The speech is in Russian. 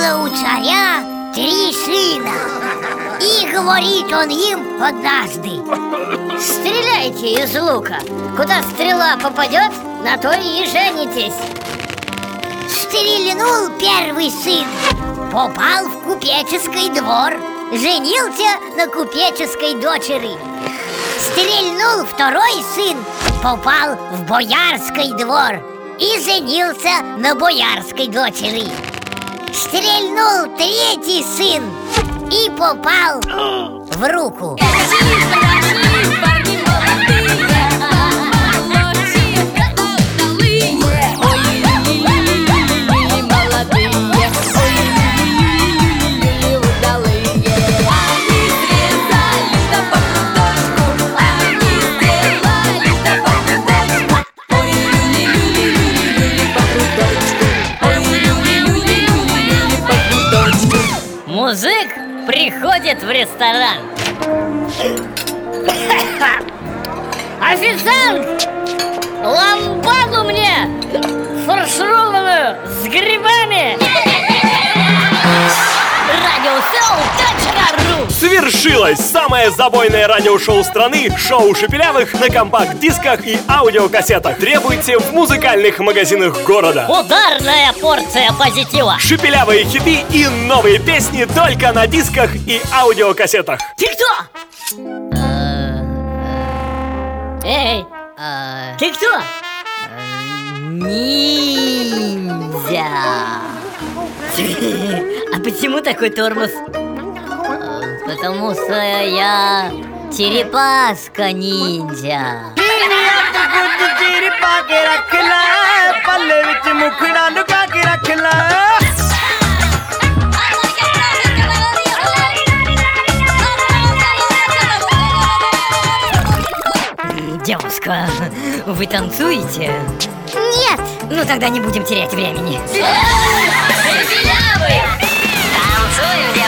было у царя три сына. И говорит он им однажды Стреляйте из лука. Куда стрела попадет, на то и женитесь Стрельнул первый сын Попал в купеческий двор Женился на купеческой дочери. Стрельнул второй сын Попал в боярский двор И женился на боярской дочери. Стрельнул третий сын И попал в руку Музык приходит в ресторан Официант! Свершилось! Самое забойное радиошоу страны Шоу Шепелявых на компакт-дисках и аудиокассетах Требуйте в музыкальных магазинах города Ударная порция позитива Шепелявые хиты и новые песни только на дисках и аудиокассетах Ты кто? Эй, ты кто? Ниндзя. А почему такой тормоз? Потому что я черепашка ниндзя. Девушка, вы танцуете? Нет, Ну тогда не будем терять времени. Танцуем